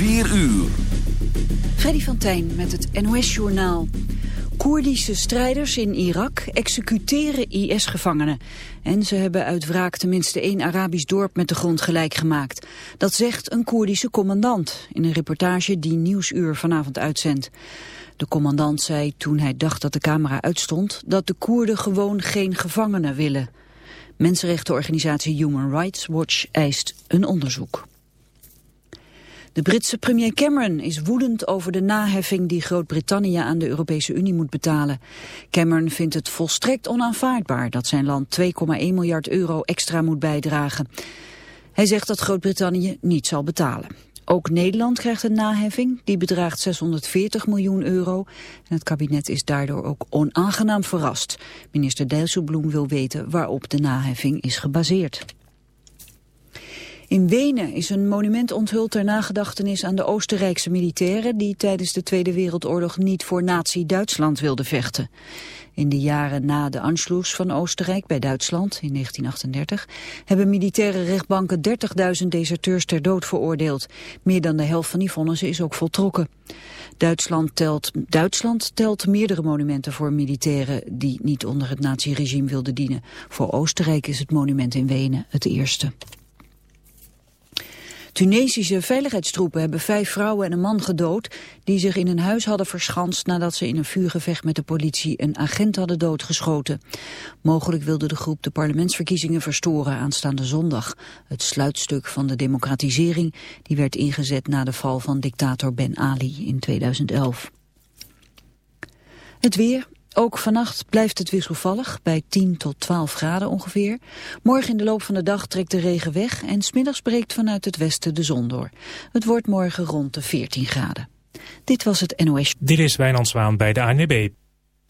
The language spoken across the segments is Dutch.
4 uur. Freddy van Tijn met het NOS-journaal. Koerdische strijders in Irak executeren IS-gevangenen. En ze hebben uit wraak tenminste één Arabisch dorp met de grond gelijk gemaakt. Dat zegt een Koerdische commandant in een reportage die Nieuwsuur vanavond uitzendt. De commandant zei toen hij dacht dat de camera uitstond... dat de Koerden gewoon geen gevangenen willen. Mensenrechtenorganisatie Human Rights Watch eist een onderzoek. De Britse premier Cameron is woedend over de naheffing die Groot-Brittannië aan de Europese Unie moet betalen. Cameron vindt het volstrekt onaanvaardbaar dat zijn land 2,1 miljard euro extra moet bijdragen. Hij zegt dat Groot-Brittannië niet zal betalen. Ook Nederland krijgt een naheffing, die bedraagt 640 miljoen euro. En het kabinet is daardoor ook onaangenaam verrast. Minister Dijsselbloem wil weten waarop de naheffing is gebaseerd. In Wenen is een monument onthuld ter nagedachtenis aan de Oostenrijkse militairen die tijdens de Tweede Wereldoorlog niet voor nazi-Duitsland wilden vechten. In de jaren na de Anschluss van Oostenrijk bij Duitsland in 1938 hebben militaire rechtbanken 30.000 deserteurs ter dood veroordeeld. Meer dan de helft van die vonnissen is ook voltrokken. Duitsland telt, Duitsland telt meerdere monumenten voor militairen die niet onder het naziregime wilden dienen. Voor Oostenrijk is het monument in Wenen het eerste. Tunesische veiligheidstroepen hebben vijf vrouwen en een man gedood die zich in een huis hadden verschanst nadat ze in een vuurgevecht met de politie een agent hadden doodgeschoten. Mogelijk wilde de groep de parlementsverkiezingen verstoren aanstaande zondag. Het sluitstuk van de democratisering die werd ingezet na de val van dictator Ben Ali in 2011. Het weer, ook vannacht blijft het wisselvallig, bij 10 tot 12 graden ongeveer. Morgen in de loop van de dag trekt de regen weg en smiddags breekt vanuit het westen de zon door. Het wordt morgen rond de 14 graden. Dit was het NOS. Dit is Wijnand Zwaan bij de ANWB.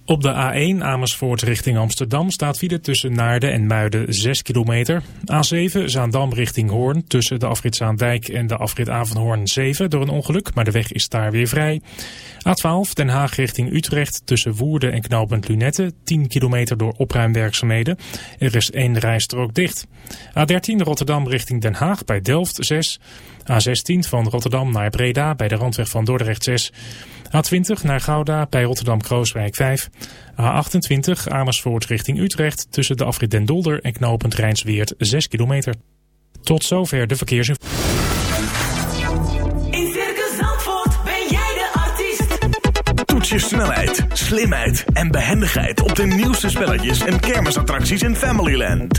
Op de A1 Amersfoort richting Amsterdam staat file tussen Naarden en Muiden 6 kilometer. A7 Zaandam richting Hoorn tussen de afrit Zaandijk en de afrit Avanhoorn 7 door een ongeluk, maar de weg is daar weer vrij. A12 Den Haag richting Utrecht tussen Woerden en knooppunt Lunette 10 kilometer door opruimwerkzaamheden. Er is één rijstrook dicht. A13 Rotterdam richting Den Haag bij Delft 6. A16 van Rotterdam naar Breda bij de randweg van Dordrecht 6. A20 naar Gouda bij Rotterdam-Krooswijk 5. A28 Amersfoort richting Utrecht tussen de afrit Den Dolder en knooppunt Rijnsweert 6 kilometer. Tot zover de verkeersinformatie. In Circus Zandvoort ben jij de artiest. Toets je snelheid, slimheid en behendigheid op de nieuwste spelletjes en kermisattracties in Familyland.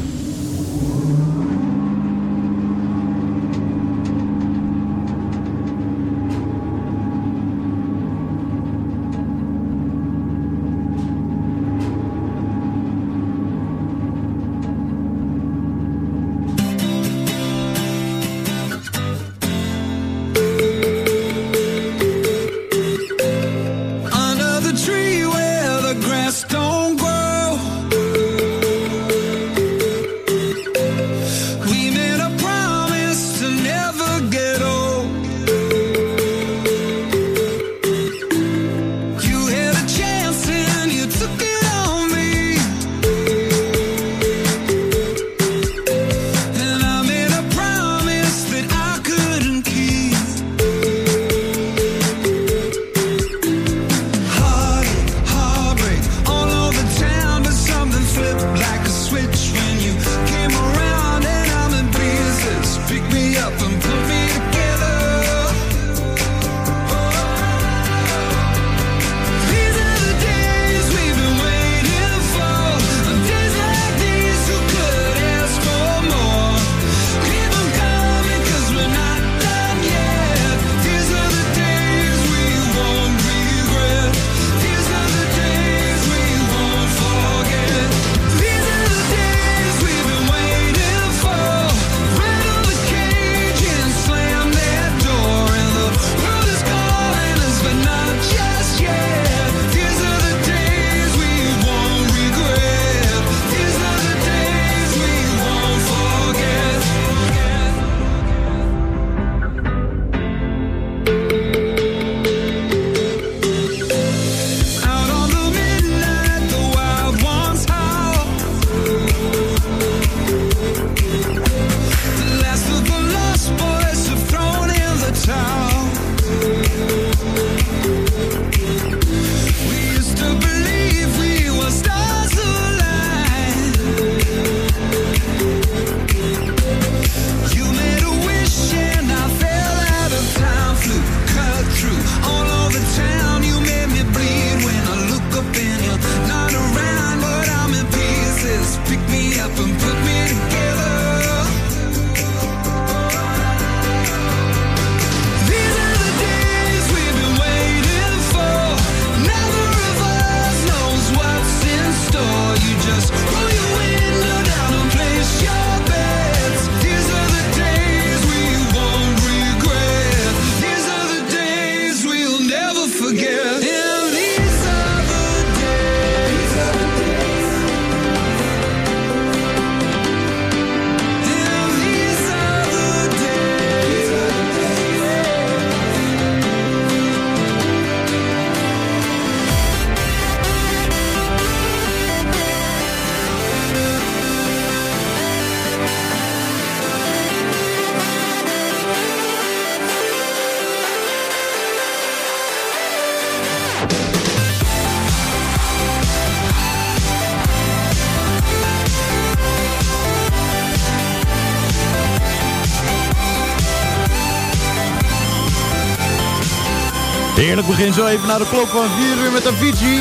Heerlijk begin zo even naar de klok van 4 uur met Avicii.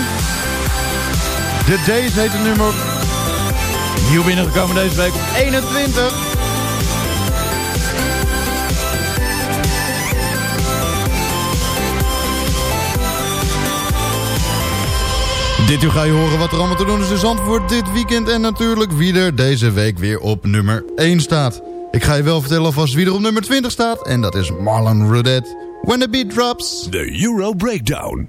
The Days heet het nummer. Nieuw binnengekomen deze week op 21. Dit uur ga je horen wat er allemaal te doen is in Zandvoort dit weekend. En natuurlijk wie er deze week weer op nummer 1 staat. Ik ga je wel vertellen alvast wie er op nummer 20 staat. En dat is Marlon Rudet. When the beat drops. The Euro Breakdown.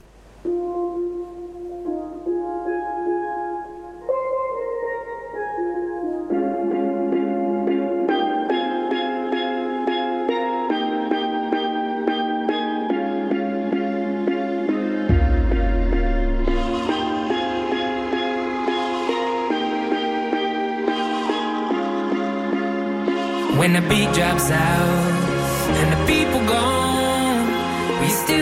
When the beat drops out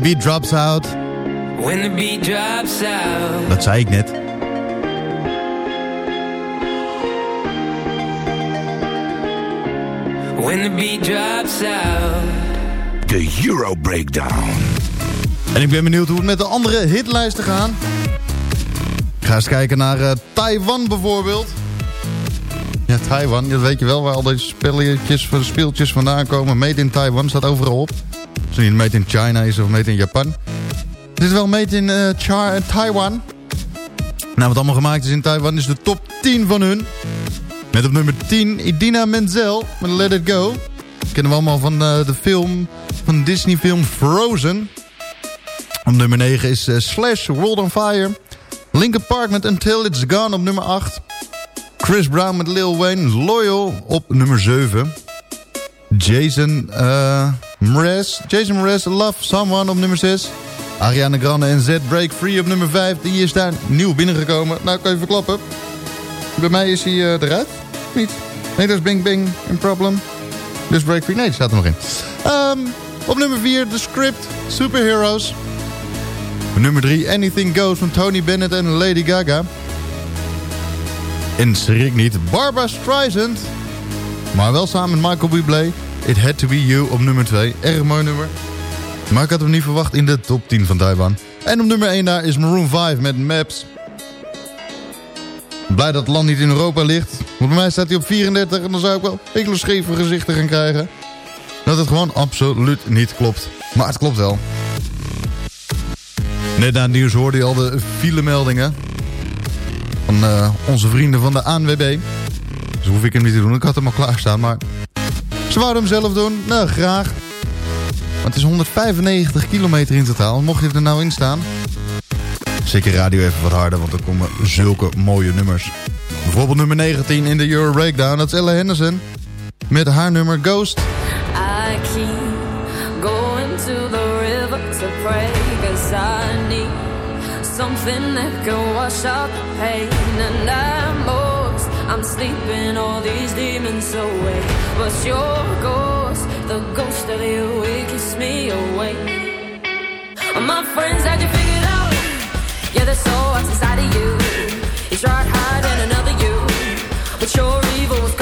Beat drops out. When the beat drops out. Dat zei ik net. When the beat drops out. De Euro Breakdown. En ik ben benieuwd hoe het met de andere hitlijsten gaan. Ik ga eens kijken naar eh, Taiwan bijvoorbeeld. Ja, Taiwan, dat weet je wel waar al deze spelletjes, speeltjes vandaan komen. Made in Taiwan staat overal op. Als het niet made in China is of made in Japan. Dit is wel made in eh, Taiwan. Nou, wat allemaal gemaakt is in Taiwan is de top 10 van hun. Met op nummer 10 Idina Menzel met Let It Go. kennen we allemaal van eh, de film, van Disney film Frozen. Op nummer 9 is eh, Slash World on Fire. Linkin Park met Until It's Gone op nummer 8. Chris Brown met Lil Wayne Loyal op nummer 7. Jason uh, Mraz, Jason Mraz Love Someone op nummer 6. Ariana Grande en Z Break Free op nummer 5. Die is daar nieuw binnengekomen. Nou, kan je verklappen. Bij mij is hij uh, eruit. Niet. Nee, dat is Bing Bing een Problem. Dus Break Free. Nee, die staat er nog in. Um, op nummer 4, The Script, Superheroes. Nummer 3, Anything Goes van Tony Bennett en Lady Gaga. En schrik niet, Barbara Streisand. Maar wel samen met Michael Bublé. It Had To Be You op nummer 2. Erg mooi nummer. Maar ik had hem niet verwacht in de top 10 van Taiwan. En op nummer 1 daar is Maroon 5 met Maps. Blij dat het land niet in Europa ligt. Want bij mij staat hij op 34 en dan zou ik wel hele scheve gezichten gaan krijgen. Dat het gewoon absoluut niet klopt. Maar het klopt wel. Net na het nieuws hoorde je al de filemeldingen. Van eh, onze vrienden van de ANWB. Dus hoef ik hem niet te doen. Ik had hem al klaarstaan, maar... Ze wouden hem zelf doen. Nou, graag. Maar het is 195 kilometer in totaal. Mocht je er nou in staan... Zeker radio even wat harder, want er komen zulke mooie nummers. Bijvoorbeeld nummer 19 in de Euro Breakdown. Dat is Ella Henderson. Met haar nummer Ghost. I keep going to the river something that can wash the pain And I'm sleeping all these demons away. But your ghost, the ghost of you, it keeps me awake My friends had you figured out. Yeah, there's so what's inside of you. You tried hiding another you. But your evil was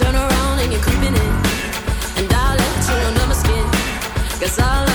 turn around and you're creeping in. And I let you under my skin. Cause I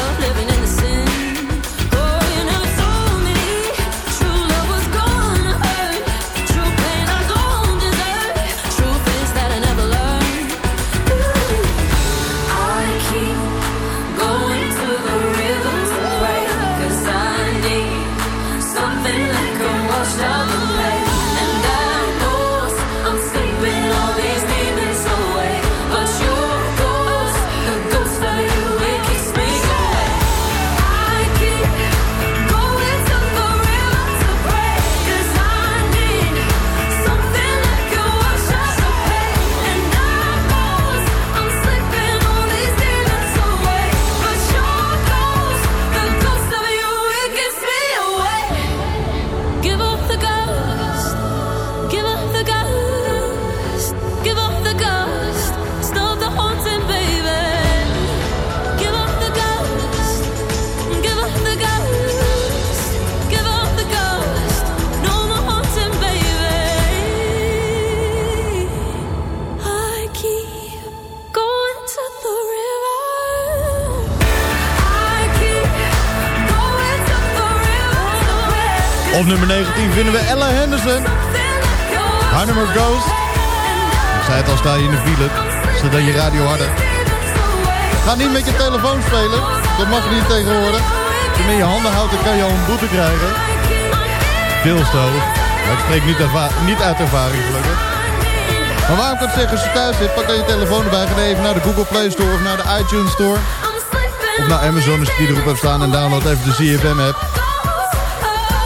het. Zodat je radio harder. Ga niet met je telefoon spelen. Dat mag niet tegenwoordig. Als je in je handen houdt, dan kan je al een boete krijgen. Maar ik spreek niet, niet uit ervaring gelukkig. Maar waarom kan ik zeggen, als je thuis zit, pak dan je telefoon erbij. Ga even naar de Google Play Store of naar de iTunes Store. Of naar Amazon als je die erop hebt staan. En download even de CFM app.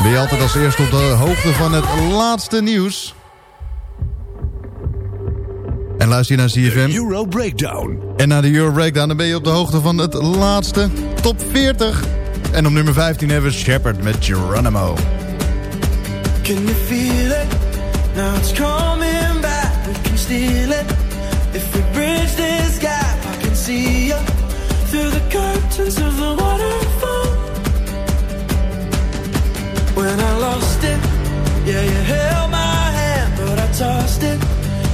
Ben je altijd als eerste op de hoogte van het laatste nieuws. En luister je naar CFM Euro Breakdown. en naar de Euro Breakdown... dan ben je op de hoogte van het laatste top 40. En op nummer 15 hebben we Shepard met Geronimo. Can you feel it? Now it's coming back. We can steal it. If we bridge this gap, I can see you through the curtains of the waterfall. When I lost it, yeah, you held my hand, but I tossed it.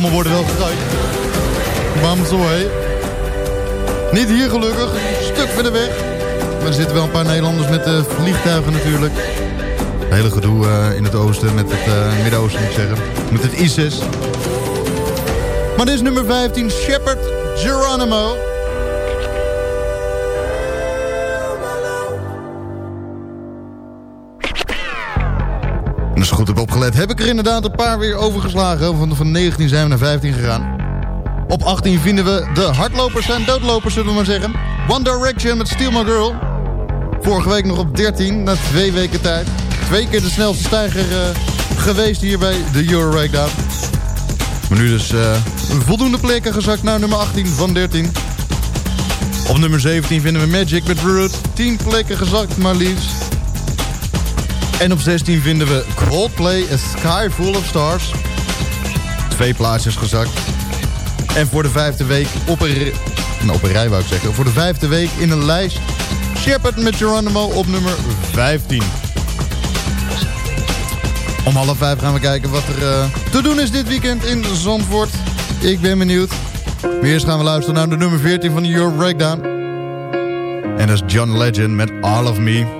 bommen worden wel gegooid. Zo, hé? Niet hier gelukkig, stuk verder weg. Maar er zitten wel een paar Nederlanders met eh, vliegtuigen natuurlijk. Hele gedoe eh, in het oosten, met het eh, Midden-Oosten moet ik zeggen. Met het ISIS. Maar dit is nummer 15, Shepard Geronimo. Je goed hebt opgelet, heb ik er inderdaad een paar weer overgeslagen. Van, van 19 zijn we naar 15 gegaan. Op 18 vinden we de hardlopers en doodlopers, zullen we maar zeggen. One Direction met Steal My Girl. Vorige week nog op 13, na twee weken tijd. Twee keer de snelste stijger eh, geweest hier bij de Euro Breakdown. Maar nu dus eh, een voldoende plekken gezakt naar nummer 18 van 13. Op nummer 17 vinden we Magic met Root. 10 plekken gezakt maar liefst. En op 16 vinden we Coldplay, A Sky Full of Stars. Twee plaatsjes gezakt. En voor de vijfde week op een, nou, op rij ik zeggen. Voor de vijfde week in een lijst. Shepard met Geronimo op nummer 15. Om half vijf gaan we kijken wat er eh, te doen is dit weekend in Zandvoort. Ik ben benieuwd. Maar eerst gaan we luisteren naar de nummer 14 van de Euro Breakdown. En dat is John Legend met All of Me.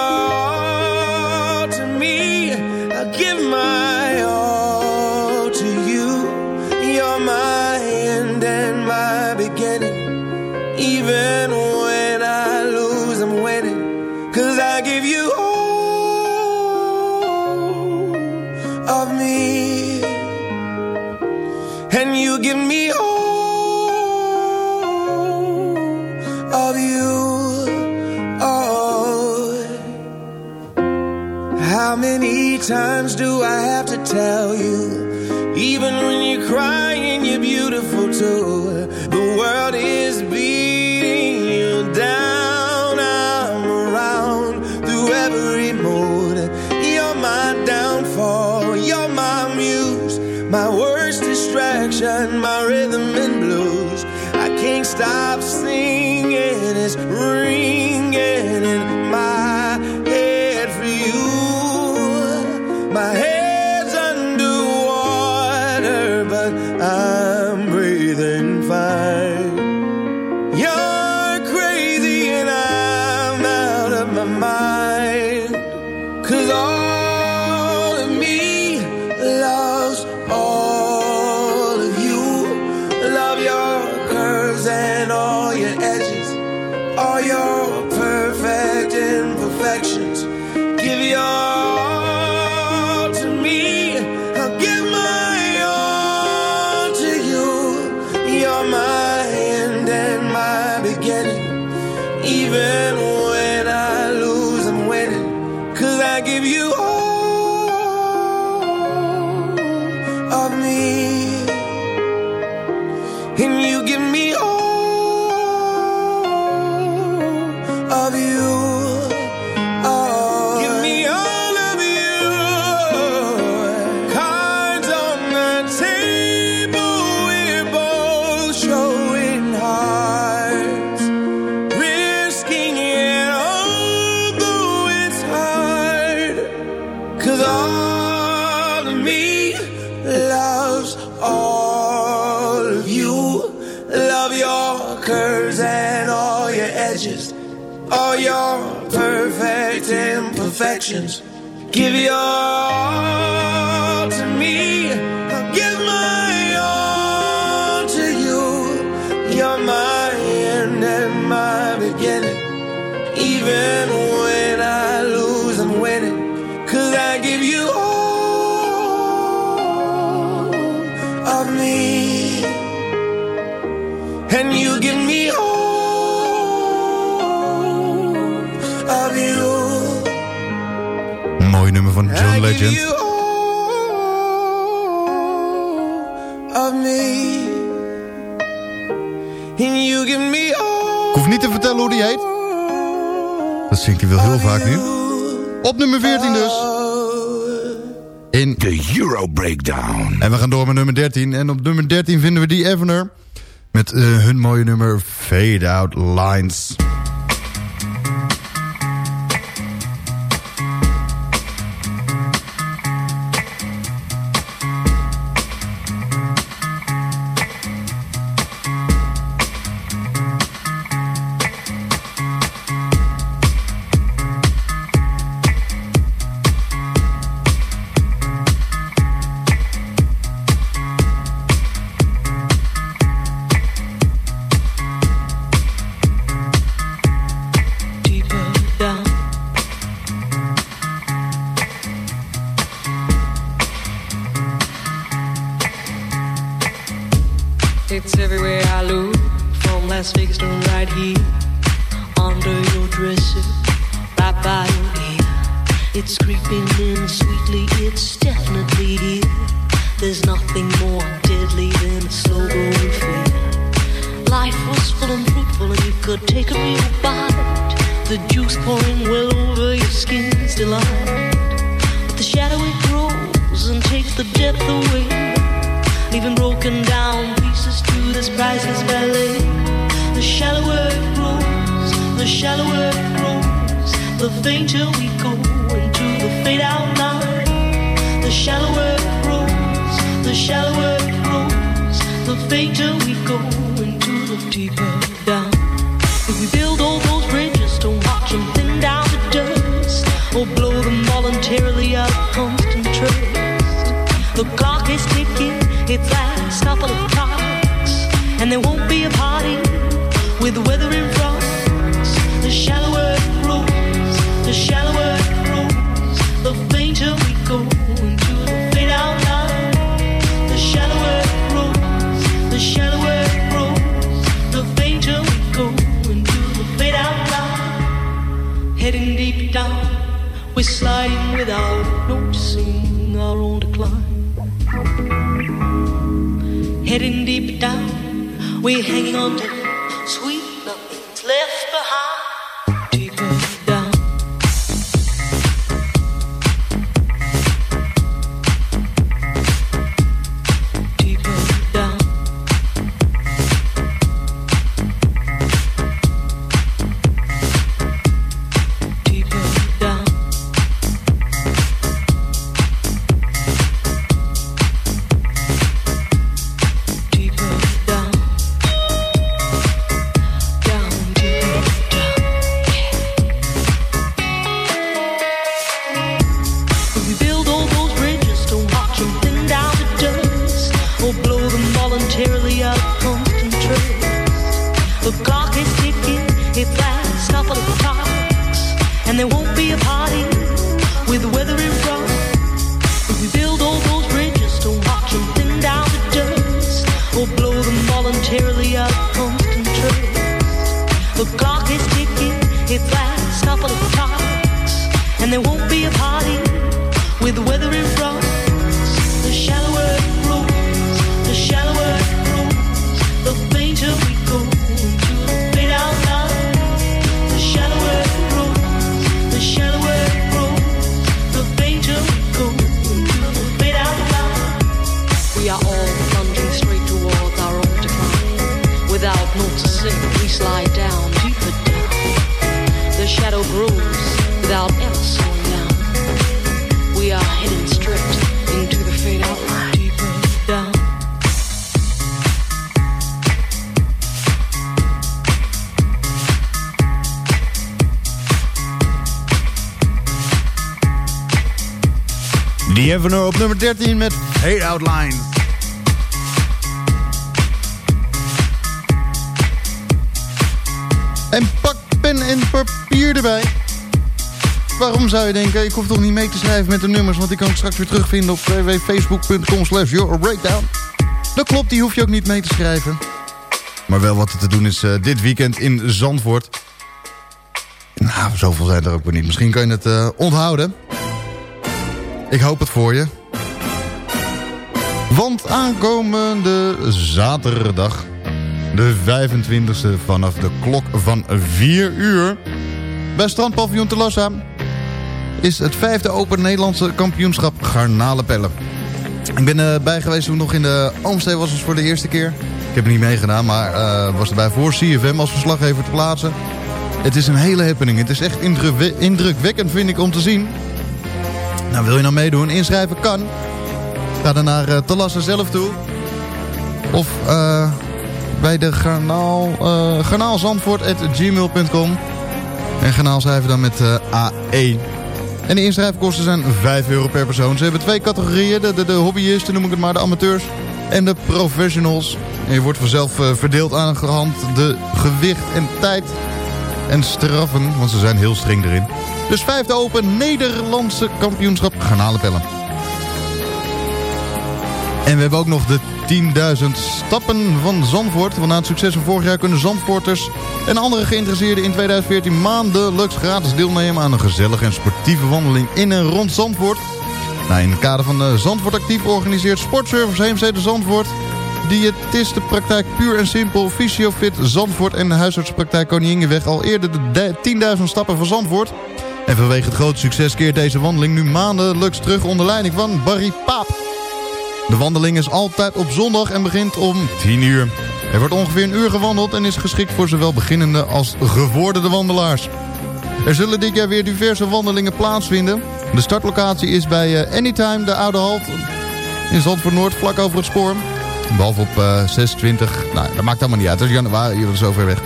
times do I have to tell you? Even when you cry. En we gaan door met nummer 13. En op nummer 13 vinden we die Evener. Met eh, hun mooie nummer Fade Out Lines. We're hanging on to sweet Die hebben we nu op nummer 13 met Fade Out Line. En pak pen en papier erbij. Waarom zou je denken? Ik hoef toch niet mee te schrijven met de nummers... want die kan ik straks weer terugvinden op www.facebook.com slash Breakdown. Dat klopt, die hoef je ook niet mee te schrijven. Maar wel wat er te doen is eh, dit weekend in Zandvoort. Nou, zoveel zijn er ook weer niet. Misschien kan je het eh, onthouden. Ik hoop het voor je. Want aankomende zaterdag, de 25e vanaf de klok van 4 uur... bij strandpaviljoen Telassa is het vijfde Open Nederlandse kampioenschap Garnalenpellen. Ik ben erbij geweest toen nog in de Oomstee was, dus voor de eerste keer. Ik heb er niet meegedaan, maar eh, was erbij voor CFM als verslaggever te plaatsen. Het is een hele happening. Het is echt indrukwe- indrukwekkend, vind ik, om te zien. Nou, wil je nou meedoen? Inschrijven kan. Ga dan naar uh, Talassa zelf toe. Of eh, bij de garnaal, uh, garnaalzandvoort.gmail.com. En garnaal schrijven dan met eh, AE. En de inschrijfkosten zijn 5 euro per persoon. Ze hebben twee categorieën. De, de, hobbyisten noem ik het maar, de amateurs. En de professionals. En je wordt vanzelf eh, verdeeld aan de gewicht en tijd en straffen. Want ze zijn heel streng erin. Dus vijfde open Nederlandse kampioenschap garnalenpellen. En we hebben ook nog de 10.000 stappen van Zandvoort. Want na het succes van vorig jaar kunnen Zandvoorters en andere geïnteresseerden in 2014 maandelijks gratis deelnemen aan een gezellige en sportieve wandeling in en rond Zandvoort. Nou, in het kader van de Zandvoort Actief organiseert Sportservice Heemstede Zandvoort diëtistenpraktijk Puur en Simpel, Fysiofit Zandvoort en de huisartsenpraktijk Koninginweg al eerder de 10.000 stappen van Zandvoort. En vanwege het grote succes keert deze wandeling nu maandelijks terug onder leiding van Barry Paap. De wandeling is altijd op zondag en begint om 10 uur. Er wordt ongeveer een uur gewandeld en is geschikt voor zowel beginnende als gevorderde wandelaars. Er zullen dit jaar weer diverse wandelingen plaatsvinden. De startlocatie is bij eh, Anytime, de Oude Halt in Zandvoort Noord, vlak over het spoor. Behalve op eh, 26, nou dat maakt allemaal niet uit, dat is januari, is zo ver weg.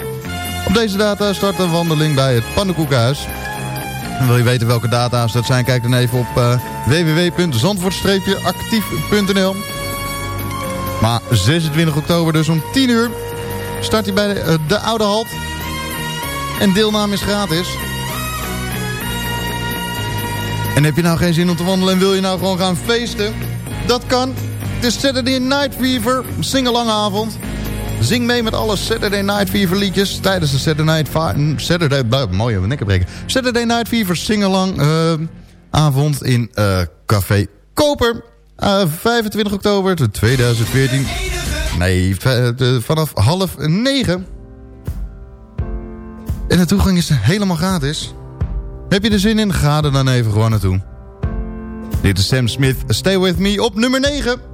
Op deze data start een wandeling bij het Pannenkoekenhuis. En wil je weten welke data's dat zijn, kijk dan even op uh, www.zandvoort-actief.nl Maar 26 oktober dus om 10 uur start hij bij de, uh, de Oude Halt. En deelname is gratis. En heb je nou geen zin om te wandelen en wil je nou gewoon gaan feesten? Dat kan. Is Saturday Night Fever, singelange avond. Zing mee met alle Saturday Night Fever liedjes tijdens de Saturday Night Fever... Saturday, mooi even nekken breken. Saturday Night Fever singelang. Uh, avond in eh, Café Koper. Eh, 25 oktober 2014. Nee, eh, vanaf half negen. En de toegang is helemaal gratis. Heb je er zin in? Ga er dan even gewoon naartoe. Dit is Sam Smith, Stay With Me op nummer 9.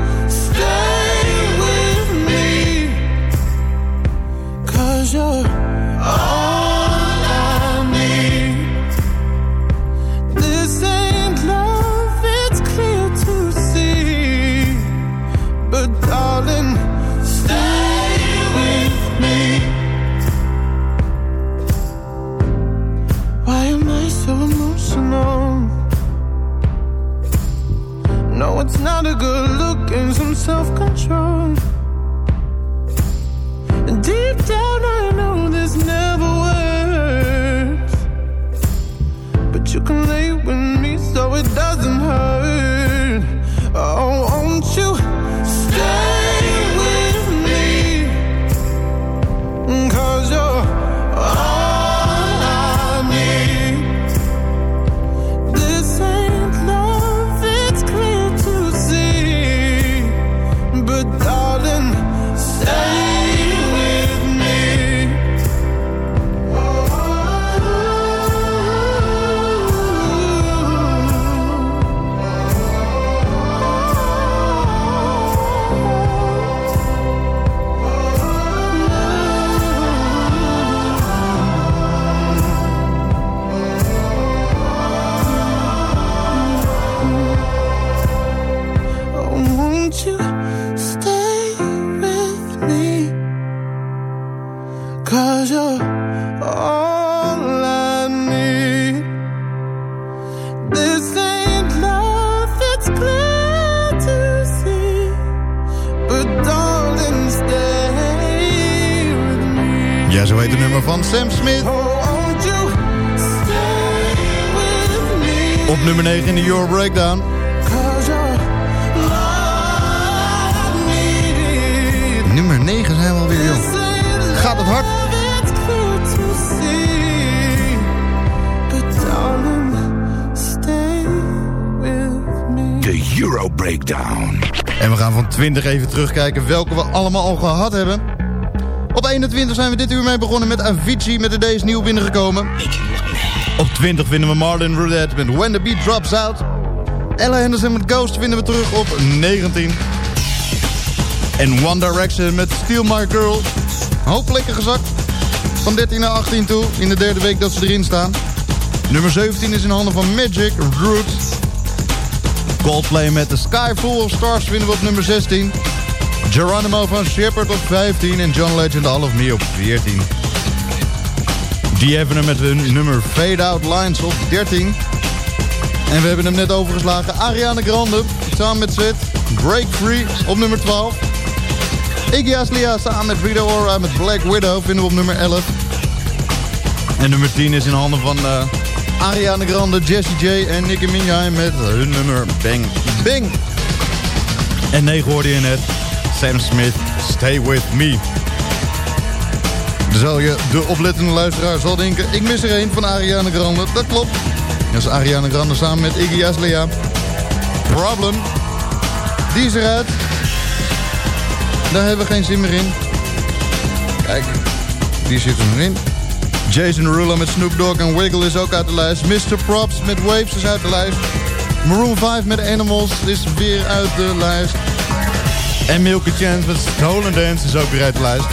Sam Smith. Oh? Op nummer 9 in de Euro Breakdown. Nummer 9 zijn we alweer, joh. Gaat het hard? De Euro Breakdown. En we gaan van 20 even terugkijken welke we allemaal al gehad hebben. Op 21 zijn we dit uur mee begonnen met Avicii met de deze nieuw binnengekomen. Op 20 vinden we Marlon Roulette met When the Beat Drops Out. Ella Henderson met Ghost vinden we terug op 19. En One Direction met Steal My Girl. Hoop plekken gezakt. Van 13 naar 18 toe. In de derde week dat ze erin staan. Nummer 17 is in handen van Magic Roots. Coldplay met The Sky Full of Stars vinden we op nummer 16. Geronimo van Shepard op 15 en John Legend All of Me op 14. Die hebben hem met hun nummer Fade Out Lines op 13. En we hebben hem net overgeslagen. Ariana Grande samen met Zed. Break Free op nummer 12. Iggy Azalea samen met Rita Ora met Black Widow vinden we op nummer 11. En nummer 10 is in handen van eh, Ariana Grande, Jessie J en Nicki Minaj met hun nummer Bang Bang. En 9 hoorde je net. Sam Smith, Stay With Me. Zal je, de oplettende luisteraar zal denken... ik mis er een van Ariana Grande. Dat klopt. Dat is Ariana Grande samen met Iggy Azalea. Problem. Die is eruit. Daar hebben we geen zin meer in. Kijk, die zit er nog in. Jason Derulo met Snoop Dogg en Wiggle is ook uit de lijst. Mr. Props met Waves is uit de lijst. Maroon 5 met Animals is weer uit de lijst. En Milky Chance met Stolen Dance is ook weer uit de lijst.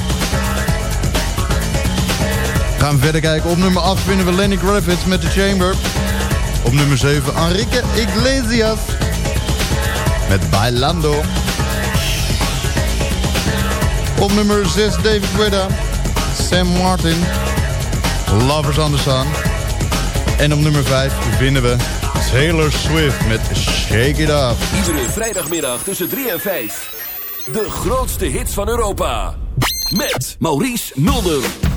Gaan we verder kijken. Op nummer 8 vinden we Lenny Kravitz met The Chamber. Op nummer 7 Enrique Iglesias met Bailando. Op nummer 6 David Guetta, Sam Martin, Lovers on the Sun. En op nummer 5 vinden we Taylor Swift met Shake It Up. Iedere vrijdagmiddag tussen 3 en 5. De grootste hits van Europa. Met Maurice Mulder.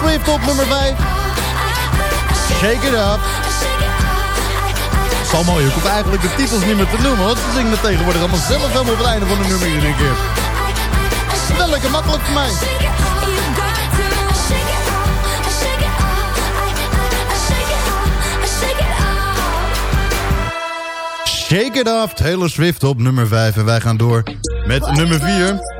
Swift op nummer 5. Shake it up. Het is al mooi, je hoeft eigenlijk de titels niet meer te noemen. Want ze zingen het tegenwoordig allemaal zelf helemaal op het einde van de nummer in één keer. Wel lekker makkelijk voor mij. Shake It Off, Taylor Swift op nummer 5. En wij gaan door met nummer 4.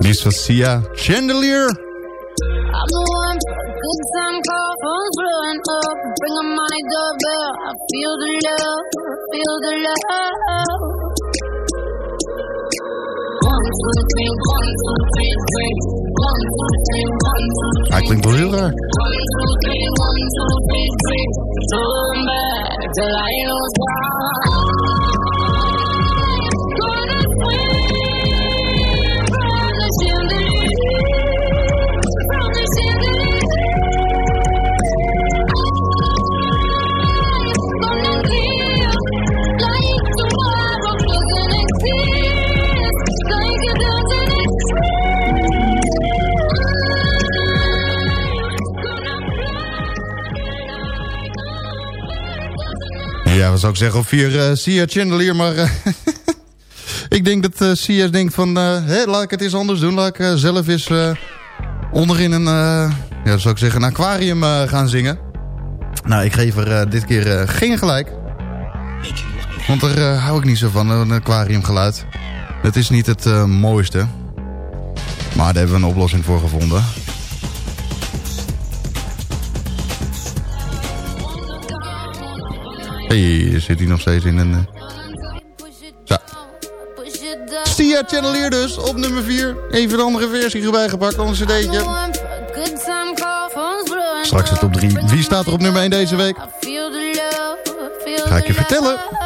This was Sia Chandelier. I'm the one good time call, phone's blowing up. Bring a money doorbell. I feel the love, feel the love. One, two, three, one, two, three, three. One, two, three, one, two, three. Hij klinkt wel heel raar. One, two, three, one, two, three, three. Back till I was gone. ja, wat zou ik zeggen? of vier uh, Sia Chandelier, maar... Eh, ik denk dat uh, Sia denkt van... Hé, laat ik het eens anders doen. Laat ik zelf eens onderin een... ja, zou ik zeggen, een aquarium gaan zingen. Nou, ik geef er dit keer geen gelijk. Want daar hou ik niet zo van, een aquariumgeluid. Dat is niet het mooiste. Maar daar hebben we een oplossing voor gevonden. hey, zit hij nog steeds in een... Eh, Zo. Stia Channelier dus, op nummer 4. Even een andere versie erbij gepakt, anders een cd'tje. Straks het op 3. Wie staat er op nummer 1 deze week? Ga ik je vertellen.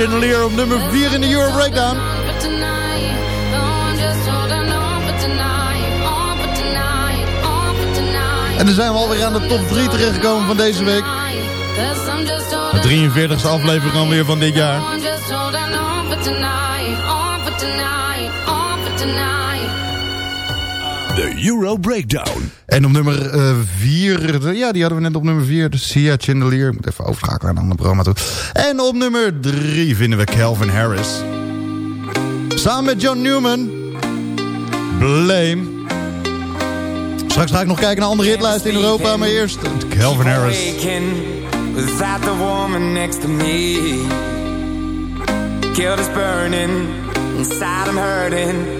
Chandelier op nummer 4 in de Euro Breakdown. En dan zijn we alweer aan de top 3 terechtgekomen van deze week. De 43e aflevering alweer van dit jaar. De Euro Breakdown. En op nummer eh, 4, ja die hadden we net op nummer 4, de Sia Chandelier. Ik moet even overschakelen naar een ander programma toe. En op nummer 3 vinden we Calvin Harris. Samen met John Newman. Blame. Straks ga ik nog kijken naar een andere hitlijsten in Europa, maar eerst Kelvin Harris. Without the woman next to me Guilt is burning Inside I'm hurting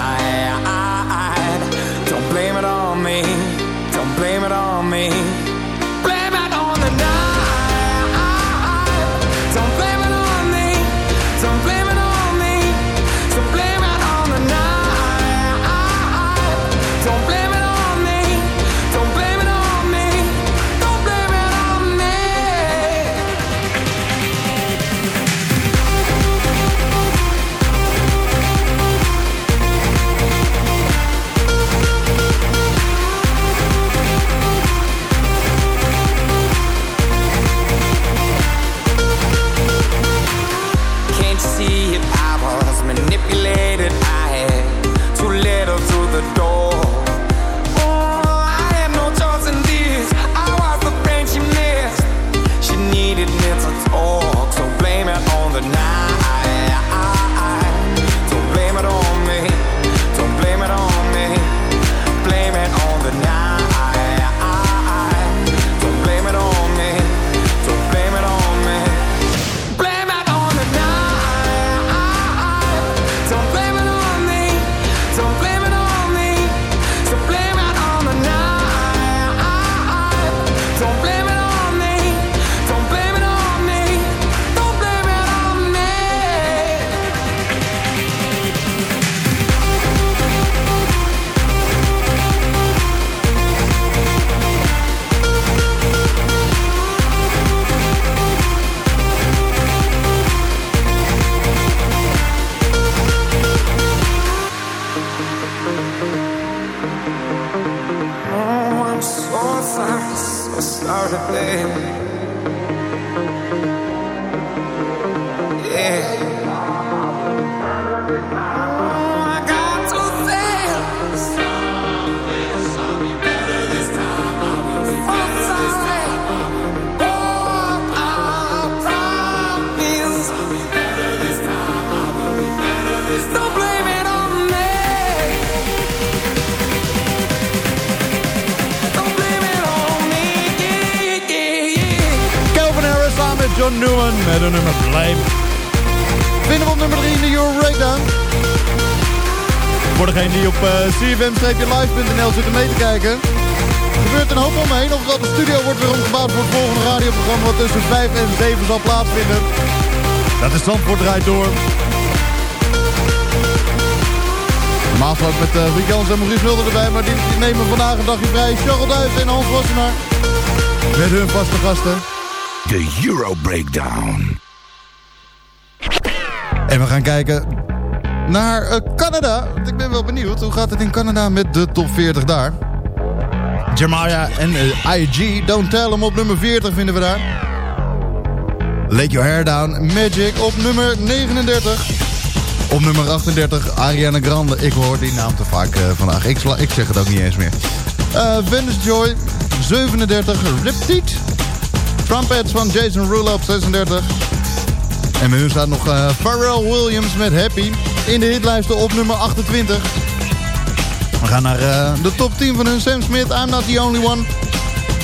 Jans en Maurice Mulder erbij... maar die, die nemen vandaag een dagje vrij. Charles Duif en Hans Wassenaar. Met hun vaste gasten. De Euro Breakdown. En we gaan kijken naar eh, Canada. Want ik ben wel benieuwd. Hoe gaat het in Canada met de top 40 daar? Jeremiah en eh, IG. Don't Tell Them op nummer 40 vinden we daar. Lay Your Hair Down. Magic op nummer 39. Op nummer 38 Ariana Grande. Ik hoor die naam te vaak eh, vandaag. Ik, ik zeg het ook niet eens meer. Eh Venus Joy. 37. Riptide. Trumpets van Jason Rulo op 36. En hun staat nog eh, Pharrell Williams met Happy. In de hitlijsten op nummer 28. We gaan naar de top 10 van hun. Sam Smith, I'm Not The Only One.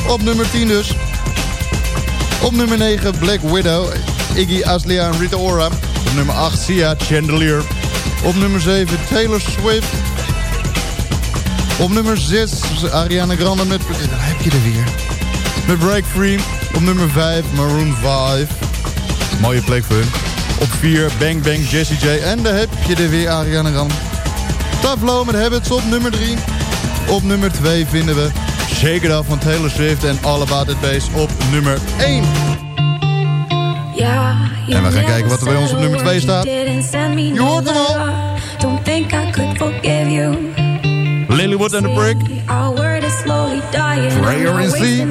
Op nummer 10 dus. Op nummer 9 Black Widow. Iggy Azalea en Rita Ora. Nummer 8 Sia Chandelier. Op nummer 7 Taylor Swift. Op nummer 6 Ariana Grande met... Daar heb je er weer. Met Break Free. Op nummer 5 Maroon 5. Mooie plek voor hun. Op 4 Bang Bang Jessie J. En daar heb je er weer Ariana Grande. Low met Habits op nummer 3. Op nummer 2 vinden we Shake It Off van Taylor Swift en All About It Bass op nummer 1. En we gaan kijken wat er bij ons op nummer 2 staat. Je hoort hem al. Don't think I could forgive you. Lilywood and the Brick. Our word is slowly dying. Prayer in C.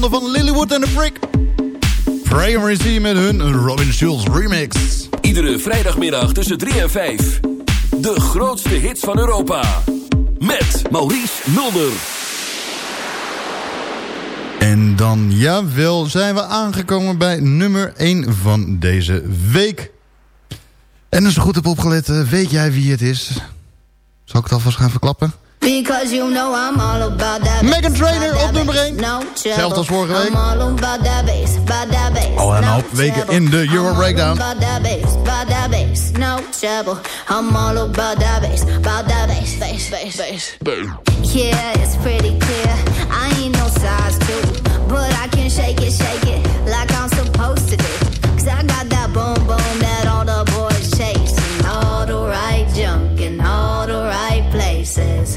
handen van Lilywood en The Brick. Pray and Receive met hun Robin Schulz remix. Iedere vrijdagmiddag tussen 3 en 5. De grootste hits van Europa. Met Maurice Mulder. En dan, jawel, zijn we aangekomen bij nummer 1 van deze week. En als je goed hebt opgelet, eh, weet jij wie het is? Zal ik het alvast gaan verklappen? Because you know I'm all about that Megan about op nummer bass, 1. No trouble. Zelfs als vorige week. I'm all about that bass, about that bass, Al een hoop weken in de Euro I'm all Breakdown. about that bass, about that bass, no trouble. I'm all about that bass, about that bass, bass, bass, bass. Yeah, it's pretty clear. I ain't no size two, but I can shake it, shake it like I'm supposed to do. Cause I got that boom boom that all the boys chase. And all the right junk in all the right places.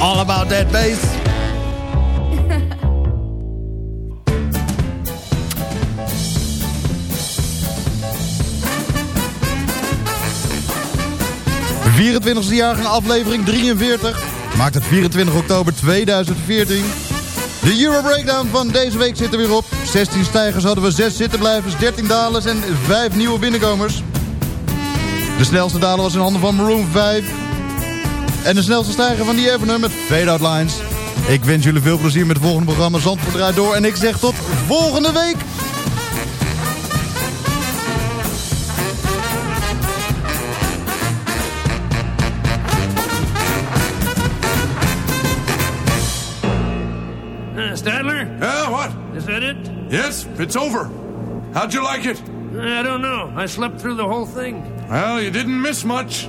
All About That Bass. ...24e jaargang aflevering 43. Maakt het 24 oktober 2014. De Euro Breakdown van deze week zit er weer op. 16 stijgers hadden we, 6 zittenblijvers, 13 dalers en 5 nieuwe binnenkomers. De snelste daler was in handen van Maroon 5. En de snelste stijger van die Evener met Fade Out Lines. Ik wens jullie veel plezier met het volgende programma Zandvoort draait door. En ik zeg tot volgende week. Uh, Stadler? Yeah, what? Is that it? Yes, it's over. How'd you like it? I don't know. I slept through the whole thing. Well, you didn't miss much.